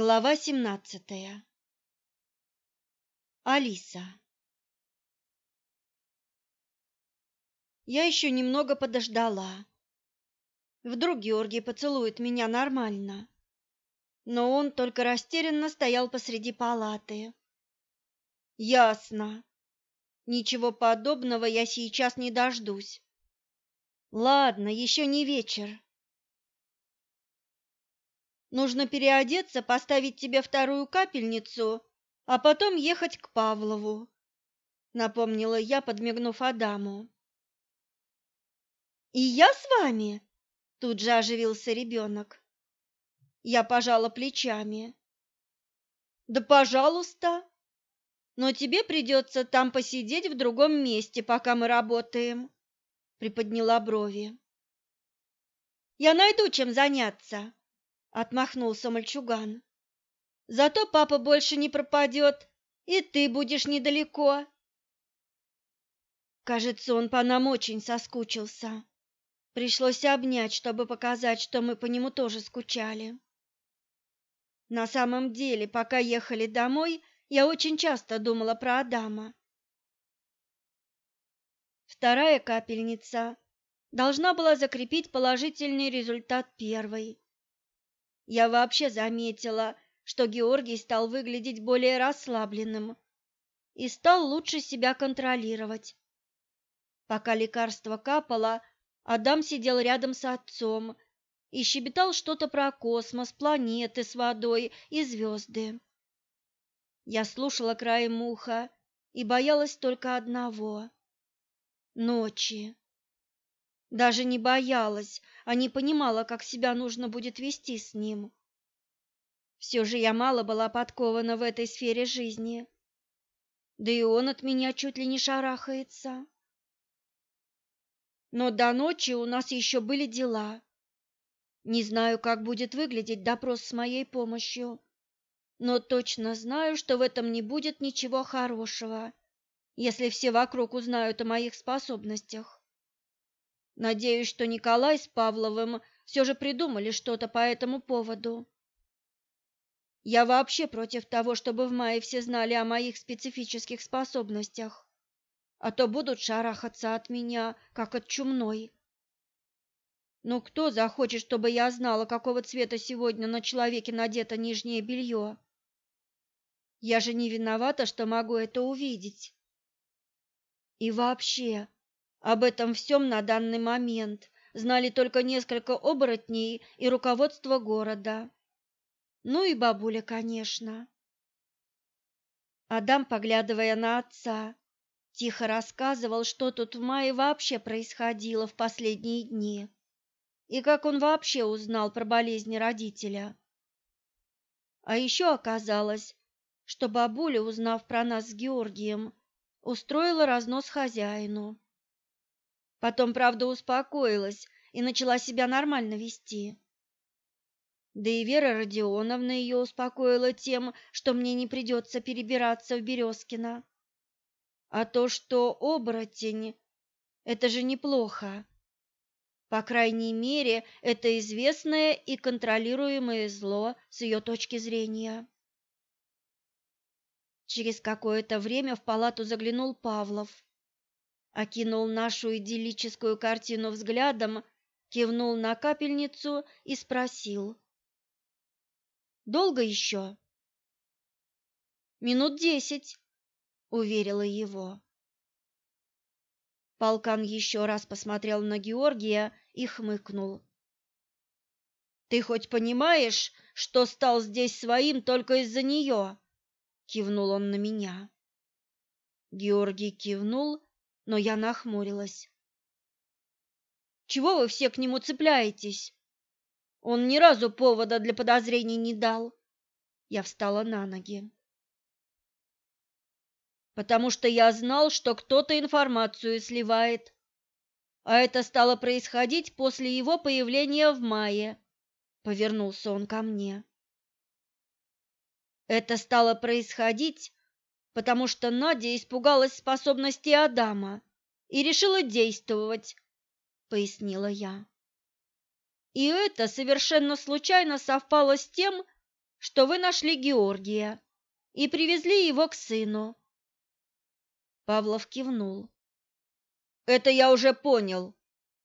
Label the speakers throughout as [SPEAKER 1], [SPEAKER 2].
[SPEAKER 1] Глава семнадцатая. Алиса. Я еще немного подождала. Вдруг Георгий поцелует меня нормально. Но он только растерянно стоял посреди палаты. Ясно. Ничего подобного я сейчас не дождусь. Ладно, еще не вечер. Нужно переодеться, поставить тебе вторую капельницу, а потом ехать к Павлову, напомнила я, подмигнув Адаму. И я с вами? Тут же оживился ребенок. Я пожала плечами. Да, пожалуйста. Но тебе придется там посидеть в другом месте, пока мы работаем, приподняла брови. Я найду чем заняться, отмахнулся мальчуган. Зато папа больше не пропадет, и ты будешь недалеко. Кажется, он по нам очень соскучился. Пришлось обнять, чтобы показать, что мы по нему тоже скучали. На самом деле, пока ехали домой, я очень часто думала про Адама. Вторая капельница должна была закрепить положительный результат первой. Я вообще заметила, что Георгий стал выглядеть более расслабленным и стал лучше себя контролировать. Пока лекарство капало, Адам сидел рядом с отцом и щебетал что-то про космос, планеты с водой и звезды. Я слушала краем уха и боялась только одного — ночи. Даже не боялась, а не понимала, как себя нужно будет вести с ним. Все же я мало была подкована в этой сфере жизни. Да и он от меня чуть ли не шарахается. Но до ночи у нас еще были дела. Не знаю, как будет выглядеть допрос с моей помощью, но точно знаю, что в этом не будет ничего хорошего, если все вокруг узнают о моих способностях. Надеюсь, что Николай с Павловым все же придумали что-то по этому поводу. Я вообще против того, чтобы в мае все знали о моих специфических способностях, а то будут шарахаться от меня, как от чумной. Ну кто захочет, чтобы я знала, какого цвета сегодня на человеке надето нижнее белье? Я же не виновата, что могу это увидеть. И вообще, об этом всем на данный момент знали только несколько оборотней и руководство города. Ну и бабуля, конечно. Адам, поглядывая на отца, тихо рассказывал, что тут в мае вообще происходило в последние дни и как он вообще узнал про болезни родителя. А еще оказалось, что бабуля, узнав про нас с Георгием, устроила разнос хозяину. Потом, правда, успокоилась и начала себя нормально вести. Да и Вера Родионовна ее успокоила тем, что мне не придется перебираться в Березкино. А то, что оборотень, это же неплохо. По крайней мере, это известное и контролируемое зло с ее точки зрения. Через какое-то время в палату заглянул Павлов окинул нашу идиллическую картину взглядом, кивнул на капельницу и спросил. «Долго еще?» «Минут десять», — уверила его. Полкан еще раз посмотрел на Георгия и хмыкнул. «Ты хоть понимаешь, что стал здесь своим только из-за нее?» — кивнул он на меня. Георгий кивнул но я нахмурилась. Чего вы все к нему цепляетесь? Он ни разу повода для подозрений не дал. Я встала на ноги. Потому что я знал, что кто-то информацию сливает. А это стало происходить после его появления в мае. Повернулся он ко мне. Это стало происходить потому что Надя испугалась способности Адама и решила действовать, пояснила я. И это совершенно случайно совпало с тем, что вы нашли Георгия и привезли его к сыну. Павлов кивнул. Это я уже понял,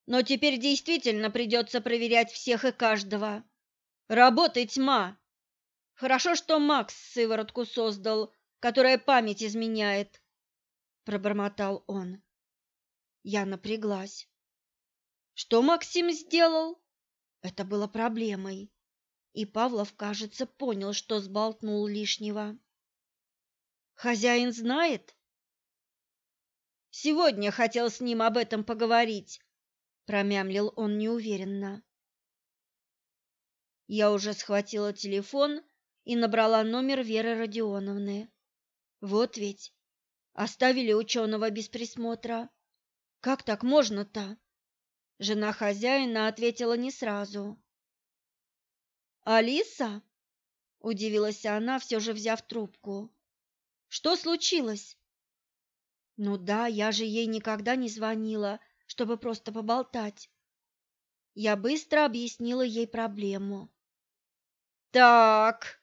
[SPEAKER 1] но теперь действительно придется проверять всех и каждого. Работы тьма. Хорошо, что Макс сыворотку создал, которая память изменяет, пробормотал он. Я напряглась. Что Максим сделал? Это было проблемой. И Павлов, кажется, понял, что сболтнул лишнего. Хозяин знает? Сегодня хотел с ним об этом поговорить, промямлил он неуверенно. Я уже схватила телефон и набрала номер Веры Родионовны. Вот ведь оставили ученого без присмотра. Как так можно-то? Жена хозяина ответила не сразу. Алиса? Удивилась она, все же взяв трубку. Что случилось? Ну да, я же ей никогда не звонила, чтобы просто поболтать. Я быстро объяснила ей проблему. Так,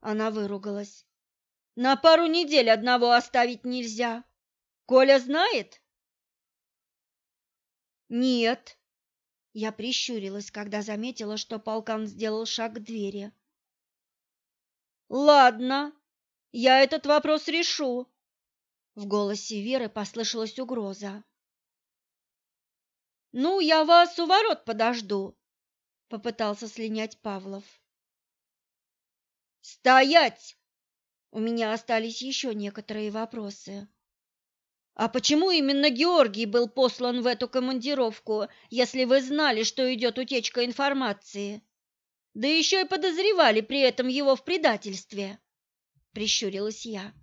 [SPEAKER 1] она выругалась. На пару недель одного оставить нельзя. Коля знает? Нет. Я прищурилась, когда заметила, что полкан сделал шаг к двери. Ладно, я этот вопрос решу. В голосе Веры послышалась угроза. Ну, я вас у ворот подожду, попытался слинять Павлов. Стоять! У меня остались еще некоторые вопросы. А почему именно Георгий был послан в эту командировку, если вы знали, что идет утечка информации? Да еще и подозревали при этом его в предательстве, прищурилась я.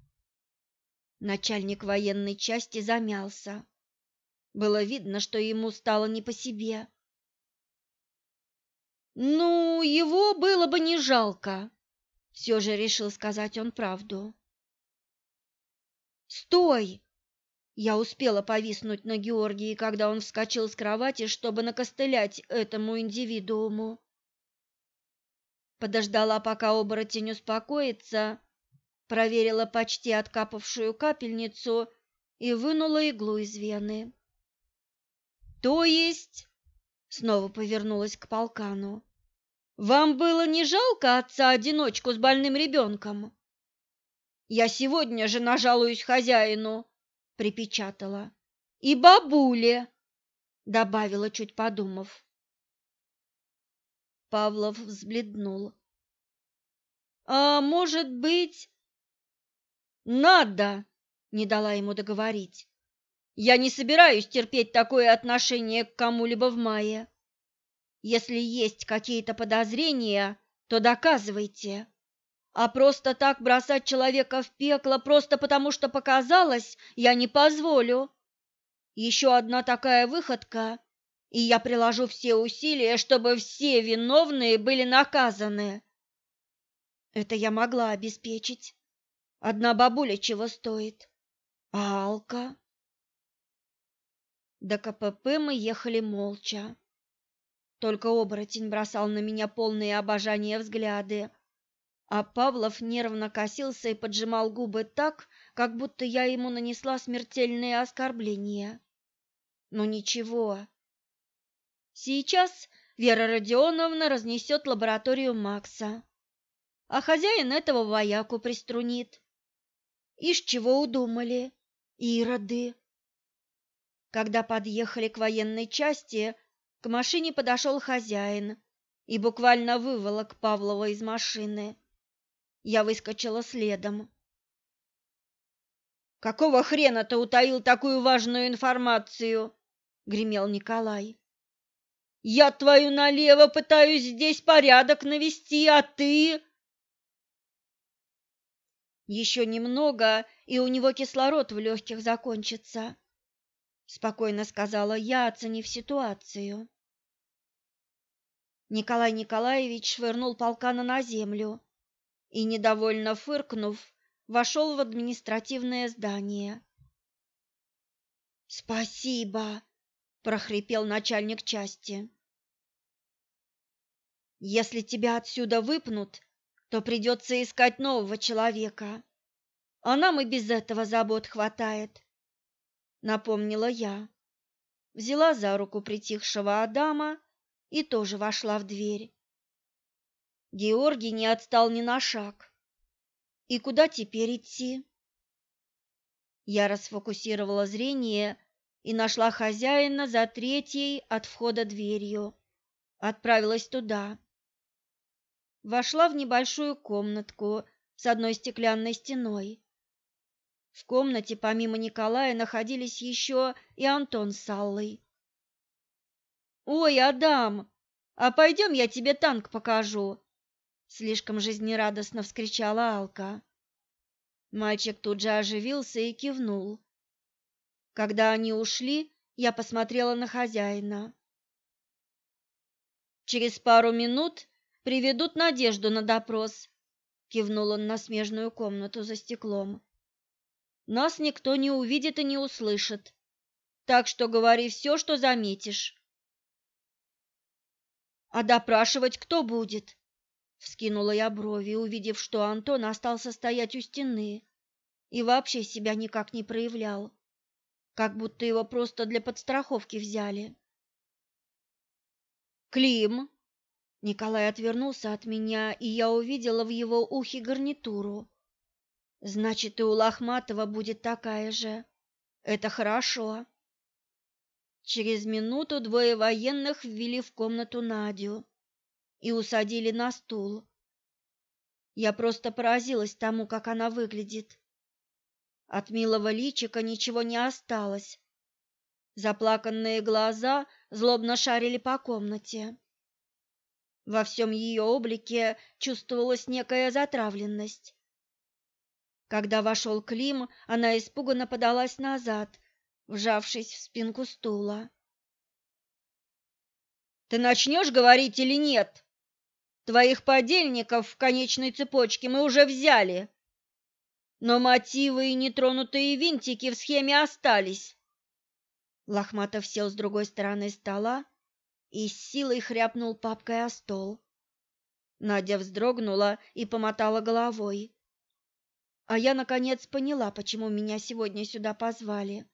[SPEAKER 1] Начальник военной части замялся. Было видно, что ему стало не по себе. Ну, его было бы не жалко, все же решил сказать он правду. Стой! Я успела повиснуть на Георгии, когда он вскочил с кровати, чтобы накостылять этому индивидууму. Подождала, пока оборотень успокоится, проверила почти откапавшую капельницу и вынула иглу из вены. То есть, снова повернулась к полкану. Вам было не жалко отца-одиночку с больным ребенком?» «Я сегодня же нажалуюсь хозяину», — припечатала. «И бабуле», — добавила, чуть подумав. Павлов взбледнул. «А может быть...» «Надо!» — не дала ему договорить. «Я не собираюсь терпеть такое отношение к кому-либо в мае. Если есть какие-то подозрения, то доказывайте. А просто так бросать человека в пекло просто потому, что показалось, я не позволю. Еще одна такая выходка, и я приложу все усилия, чтобы все виновные были наказаны. Это я могла обеспечить. Одна бабуля чего стоит? А Алка? До КПП мы ехали молча. Только оборотень бросал на меня полные обожания взгляды, а Павлов нервно косился и поджимал губы так, как будто я ему нанесла смертельные оскорбления. Но ничего. Сейчас Вера Родионовна разнесет лабораторию Макса, а хозяин этого вояку приструнит. Ишь, чего удумали, ироды. Когда подъехали к военной части, к машине подошел хозяин и буквально выволок Павлова из машины. Я выскочила следом. «Какого хрена ты утаил такую важную информацию?» — гремел Николай. «Я твою налево пытаюсь здесь порядок навести, а ты...» «Еще немного, и у него кислород в легких закончится», — спокойно сказала я, оценив ситуацию. Николай Николаевич швырнул полкана на землю и, недовольно фыркнув, вошел в административное здание. «Спасибо!» – прохрипел начальник части. «Если тебя отсюда выпнут, то придется искать нового человека. А нам и без этого забот хватает, напомнила я. Взяла за руку притихшего Адама и тоже вошла в дверь. Георгий не отстал ни на шаг. И куда теперь идти? Я расфокусировала зрение и нашла хозяина за третьей от входа дверью. Отправилась туда. Вошла в небольшую комнатку с одной стеклянной стеной. В комнате помимо Николая находились еще и Антон с Аллой. «Ой, Адам, а пойдем я тебе танк покажу!» Слишком жизнерадостно вскричала Алка. Мальчик тут же оживился и кивнул. Когда они ушли, я посмотрела на хозяина. Через пару минут приведут Надежду на допрос, кивнул он на смежную комнату за стеклом. Нас никто не увидит и не услышит. Так что говори все, что заметишь. А допрашивать кто будет? Вскинула я брови, увидев, что Антон остался стоять у стены и вообще себя никак не проявлял, как будто его просто для подстраховки взяли. Клим. Николай отвернулся от меня, и я увидела в его ухе гарнитуру. Значит, и у Лохматова будет такая же. Это хорошо. Через минуту двое военных ввели в комнату Надю и усадили на стул. Я просто поразилась тому, как она выглядит. От милого личика ничего не осталось. Заплаканные глаза злобно шарили по комнате. Во всем ее облике чувствовалась некая затравленность. Когда вошел Клим, она испуганно подалась назад, вжавшись в спинку стула. «Ты начнешь говорить или нет?» Твоих подельников в конечной цепочке мы уже взяли. Но мотивы и нетронутые винтики в схеме остались. Лохматов сел с другой стороны стола и с силой хряпнул папкой о стол. Надя вздрогнула и помотала головой. А я, наконец, поняла, почему меня сегодня сюда позвали.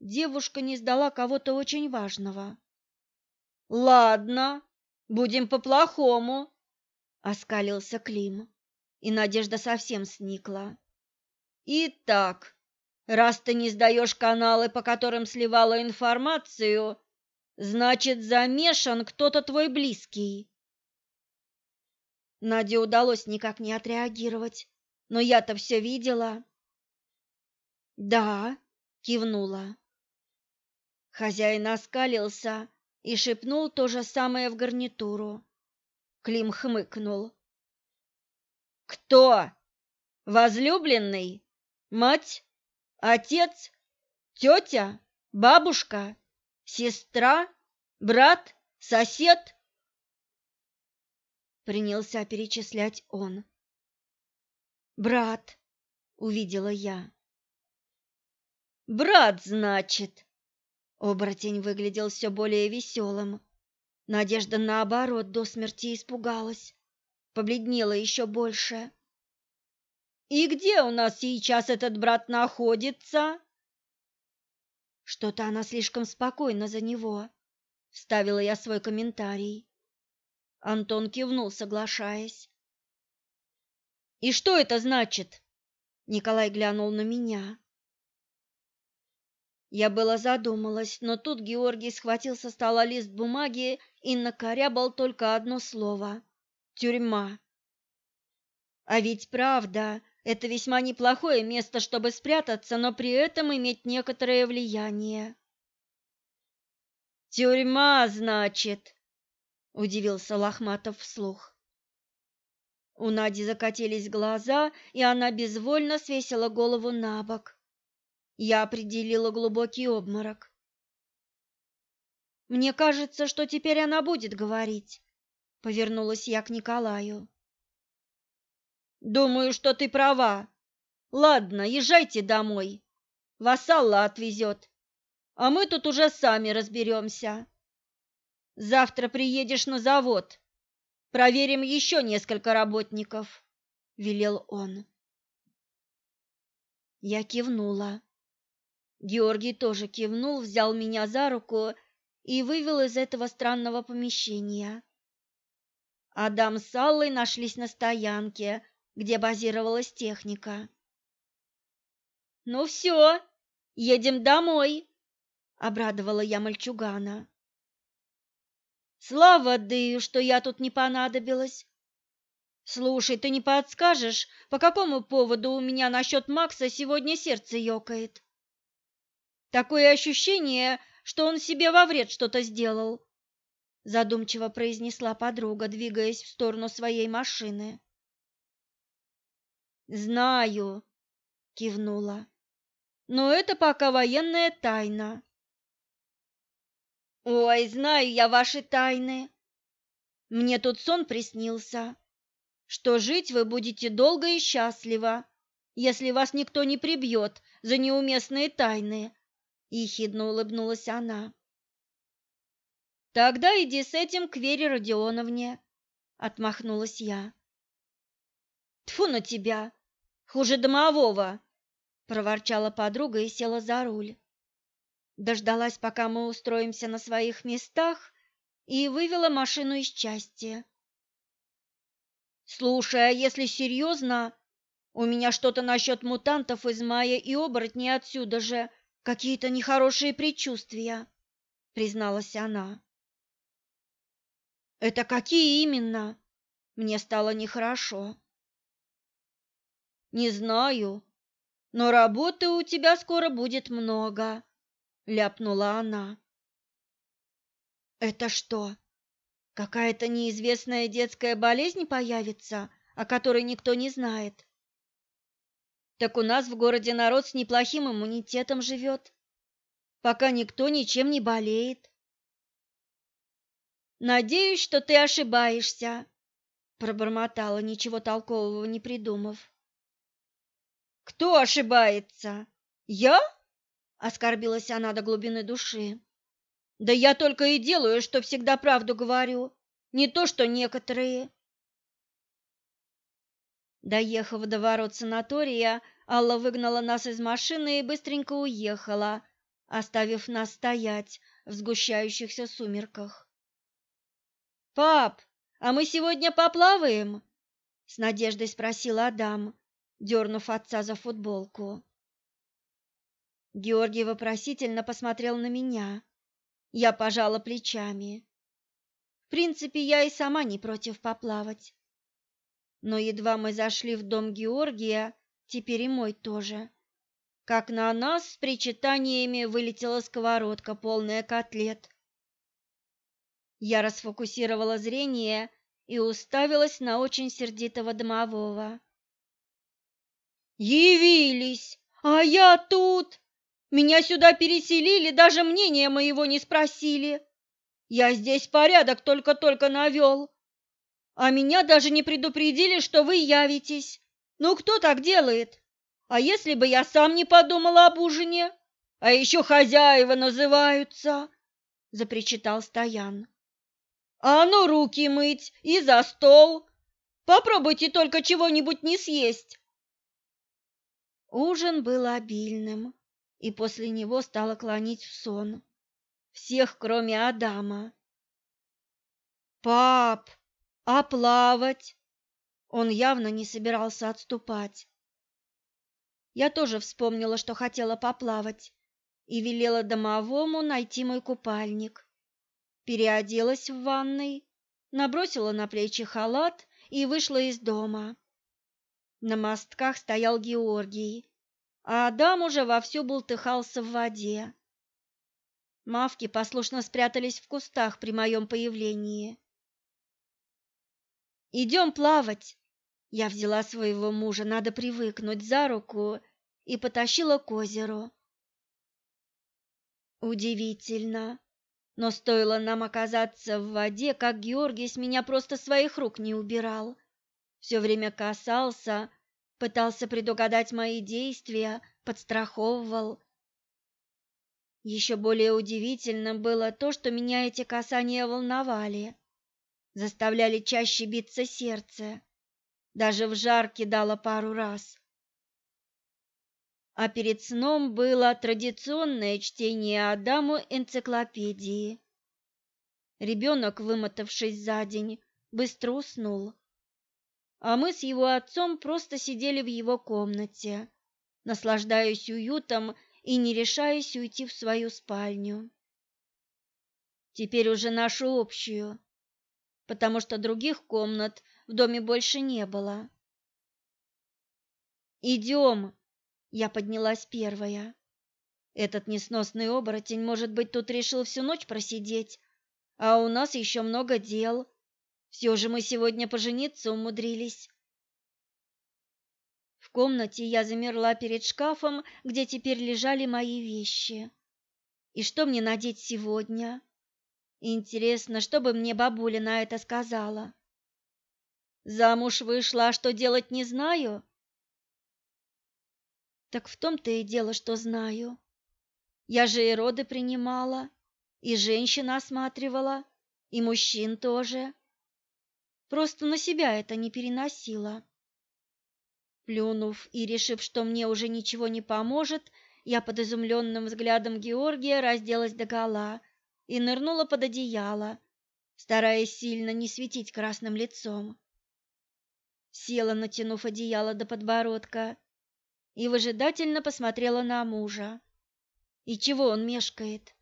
[SPEAKER 1] Девушка не сдала кого-то очень важного. «Ладно», Будем по-плохому, оскалился Клим, и Надежда совсем сникла. Итак, раз ты не сдаешь каналы, по которым сливала информацию, значит, замешан кто-то твой близкий. Наде удалось никак не отреагировать, но я-то все видела. Да, кивнула. Хозяин оскалился и шепнул то же самое в гарнитуру. Клим хмыкнул. Кто? Возлюбленный? Мать? Отец? Тетя? Бабушка? Сестра? Брат? Сосед? Принялся перечислять он. Брат, увидела я. Брат, значит, Оборотень выглядел все более веселым. Надежда, наоборот, до смерти испугалась, побледнела еще больше. «И где у нас сейчас этот брат находится?» «Что-то она слишком спокойна за него», — вставила я свой комментарий. Антон кивнул, соглашаясь. «И что это значит?» Николай глянул на меня. Я была задумалась, но тут Георгий схватил со стола лист бумаги и накорябал только одно слово — тюрьма. А ведь правда, это весьма неплохое место, чтобы спрятаться, но при этом иметь некоторое влияние. «Тюрьма, значит?» — удивился Лохматов вслух. У Нади закатились глаза, и она безвольно свесила голову на бок. Я определила глубокий обморок. Мне кажется, что теперь она будет говорить, повернулась я к Николаю. Думаю, что ты права. Ладно, езжайте домой. Вассалла отвезет, а мы тут уже сами разберемся. Завтра приедешь на завод. Проверим еще несколько работников, велел он. Я кивнула. Георгий тоже кивнул, взял меня за руку и вывел из этого странного помещения. Адам с Аллой нашлись на стоянке, где базировалась техника. «Ну все, едем домой!» — обрадовала я мальчугана. «Слава Дыю, что я тут не понадобилась! Слушай, ты не подскажешь, по какому поводу у меня насчет Макса сегодня сердце ёкает?» Такое ощущение, что он себе во вред что-то сделал, задумчиво произнесла подруга, двигаясь в сторону своей машины. Знаю, кивнула. Но это пока военная тайна. Ой, знаю я ваши тайны. Мне тут сон приснился, что жить вы будете долго и счастливо, если вас никто не прибьет за неуместные тайны, ехидно улыбнулась она. Тогда иди с этим к Вере Родионовне, отмахнулась я. Тфу на тебя, хуже домового, проворчала подруга и села за руль. Дождалась, пока мы устроимся на своих местах, и вывела машину из части. Слушай, а если серьезно, у меня что-то насчет мутантов из мая и оборотней отсюда же какие-то нехорошие предчувствия, призналась она. Это какие именно? Мне стало нехорошо. Не знаю, но работы у тебя скоро будет много, ляпнула она. Это что? Какая-то неизвестная детская болезнь появится, о которой никто не знает? Так у нас в городе народ с неплохим иммунитетом живет, пока никто ничем не болеет. Надеюсь, что ты ошибаешься, пробормотала, ничего толкового не придумав. Кто ошибается? Я? Оскорбилась она до глубины души. Да я только и делаю, что всегда правду говорю, не то что некоторые. Доехав до ворот санатория, Алла выгнала нас из машины и быстренько уехала, оставив нас стоять в сгущающихся сумерках. «Пап, а мы сегодня поплаваем?» — с надеждой спросил Адам, дернув отца за футболку. Георгий вопросительно посмотрел на меня. Я пожала плечами. В принципе, я и сама не против поплавать. Но едва мы зашли в дом Георгия, теперь и мой тоже, как на нас с причитаниями вылетела сковородка, полная котлет. Я расфокусировала зрение и уставилась на очень сердитого домового. «Явились! А я тут! Меня сюда переселили, даже мнения моего не спросили. Я здесь порядок только-только навел. А меня даже не предупредили, что вы явитесь. Ну, кто так делает? А если бы я сам не подумала об ужине? А еще хозяева называются, — запричитал Стоян. А ну, руки мыть и за стол. Попробуйте только чего-нибудь не съесть. Ужин был обильным, и после него стало клонить в сон. Всех, кроме Адама. «Пап, а плавать? Он явно не собирался отступать. Я тоже вспомнила, что хотела поплавать, и велела домовому найти мой купальник. Переоделась в ванной, набросила на плечи халат и вышла из дома. На мостках стоял Георгий, а Адам уже вовсю бултыхался в воде. Мавки послушно спрятались в кустах при моем появлении. Идем плавать. Я взяла своего мужа, надо привыкнуть, за руку и потащила к озеру. Удивительно, но стоило нам оказаться в воде, как Георгий с меня просто своих рук не убирал. Все время касался, пытался предугадать мои действия, подстраховывал. Еще более удивительным было то, что меня эти касания волновали. заставляли чаще биться сердце. Даже в жар кидало пару раз. А перед сном было традиционное чтение Адаму энциклопедии. Ребенок, вымотавшись за день, быстро уснул. А мы с его отцом просто сидели в его комнате, наслаждаясь уютом и не решаясь уйти в свою спальню. Теперь уже нашу общую, потому что других комнат в доме больше не было. «Идем!» — я поднялась первая. Этот несносный оборотень, может быть, тут решил всю ночь просидеть, а у нас еще много дел. Все же мы сегодня пожениться умудрились. В комнате я замерла перед шкафом, где теперь лежали мои вещи. И что мне надеть сегодня? Интересно, что бы мне бабуля на это сказала? Замуж вышла, а что делать не знаю? Так в том-то и дело, что знаю. Я же и роды принимала, и женщин осматривала, и мужчин тоже. Просто на себя это не переносила. Плюнув и решив, что мне уже ничего не поможет, я под изумленным взглядом Георгия разделась догола и нырнула под одеяло, стараясь сильно не светить красным лицом. Села, натянув одеяло до подбородка, и выжидательно посмотрела на мужа. И чего он мешкает?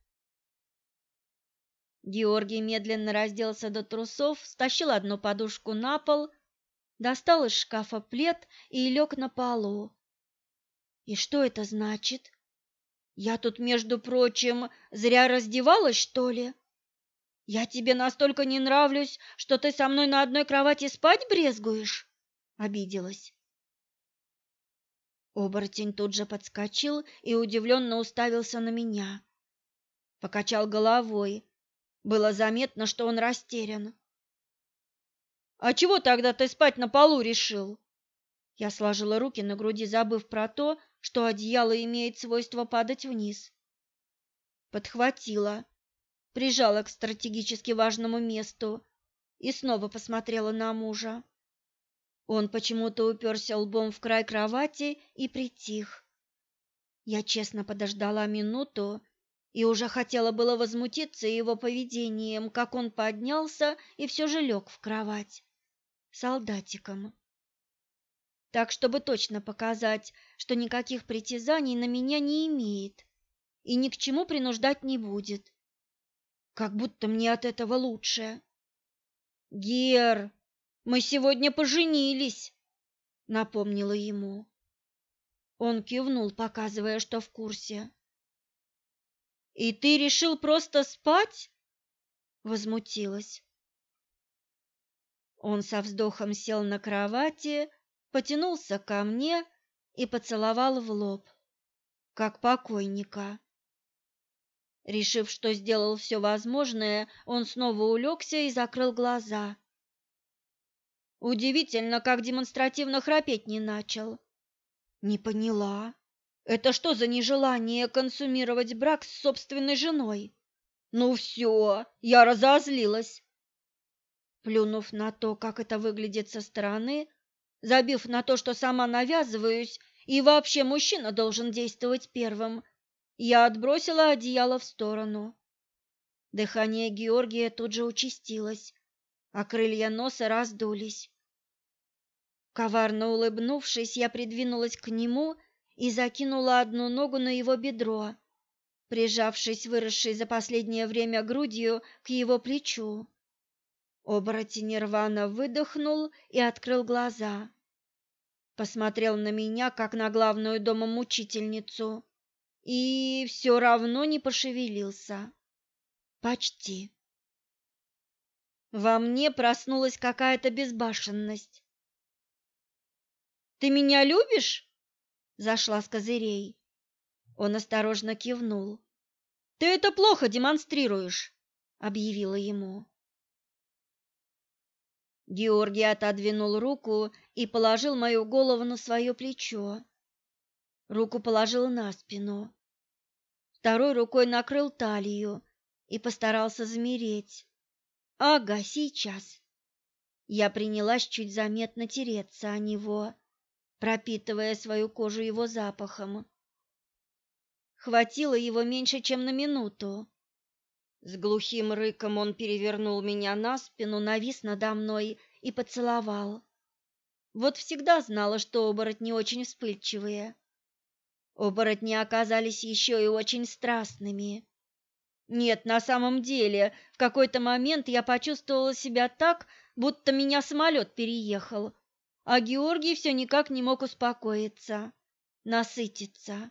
[SPEAKER 1] Георгий медленно разделся до трусов, стащил одну подушку на пол, достал из шкафа плед и лег на полу. И что это значит? Я тут, между прочим, зря раздевалась, что ли? Я тебе настолько не нравлюсь, что ты со мной на одной кровати спать брезгуешь? Обиделась. Оборотень тут же подскочил и удивленно уставился на меня. Покачал головой, было заметно, что он растерян. «А чего тогда ты спать на полу решил?» Я сложила руки на груди, забыв про то, что одеяло имеет свойство падать вниз. Подхватила, прижала к стратегически важному месту и снова посмотрела на мужа. Он почему-то уперся лбом в край кровати и притих. Я честно подождала минуту и уже хотела было возмутиться его поведением, как он поднялся и все же лег в кровать солдатиком. Так, чтобы точно показать, что никаких притязаний на меня не имеет и ни к чему принуждать не будет. Как будто мне от этого лучше. Гер, мы сегодня поженились, напомнила ему. Он кивнул, показывая, что в курсе. И ты решил просто спать? Возмутилась. Он со вздохом сел на кровати, потянулся ко мне и поцеловал в лоб, как покойника. Решив, что сделал все возможное, он снова улегся и закрыл глаза. Удивительно, как демонстративно храпеть не начал. Не поняла. Это что за нежелание консумировать брак с собственной женой? Ну все, я разозлилась. Плюнув на то, как это выглядит со стороны, забив на то, что сама навязываюсь, и вообще мужчина должен действовать первым, я отбросила одеяло в сторону. Дыхание Георгия тут же участилось, а крылья носа раздулись. Коварно улыбнувшись, я придвинулась к нему и закинула одну ногу на его бедро, прижавшись выросшей за последнее время грудью к его плечу. Оборотень рвано выдохнул и открыл глаза. Посмотрел на меня, как на главную домомучительницу, и все равно не пошевелился. Почти. Во мне проснулась какая-то безбашенность. «Ты меня любишь?» Зашла с козырей. Он осторожно кивнул. Ты это плохо демонстрируешь, объявила ему. Георгий отодвинул руку и положил мою голову на свое плечо. Руку положил на спину. Второй рукой накрыл талию и постарался замереть. Ага, сейчас. Я принялась чуть заметно тереться о него, пропитывая свою кожу его запахом. Хватило его меньше, чем на минуту. С глухим рыком он перевернул меня на спину, навис надо мной и поцеловал. Вот всегда знала, что оборотни очень вспыльчивые. Оборотни оказались еще и очень страстными. Нет, на самом деле, в какой-то момент я почувствовала себя так, будто меня самолет переехал, а Георгий все никак не мог успокоиться, насытиться.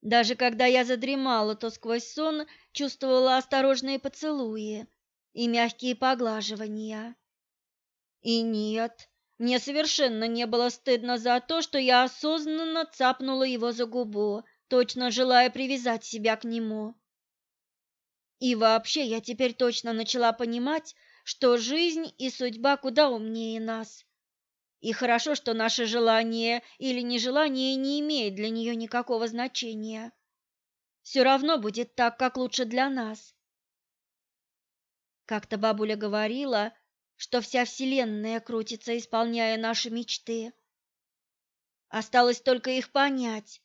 [SPEAKER 1] Даже когда я задремала, то сквозь сон чувствовала осторожные поцелуи и мягкие поглаживания. И нет, мне совершенно не было стыдно за то, что я осознанно цапнула его за губу, точно желая привязать себя к нему. И вообще я теперь точно начала понимать, что жизнь и судьба куда умнее нас, и хорошо, что наше желание или нежелание не имеет для нее никакого значения. Все равно будет так, как лучше для нас. Как-то бабуля говорила, что вся вселенная крутится, исполняя наши мечты. Осталось только их понять,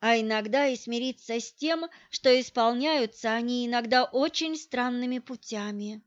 [SPEAKER 1] а иногда и смириться с тем, что исполняются они иногда очень странными путями.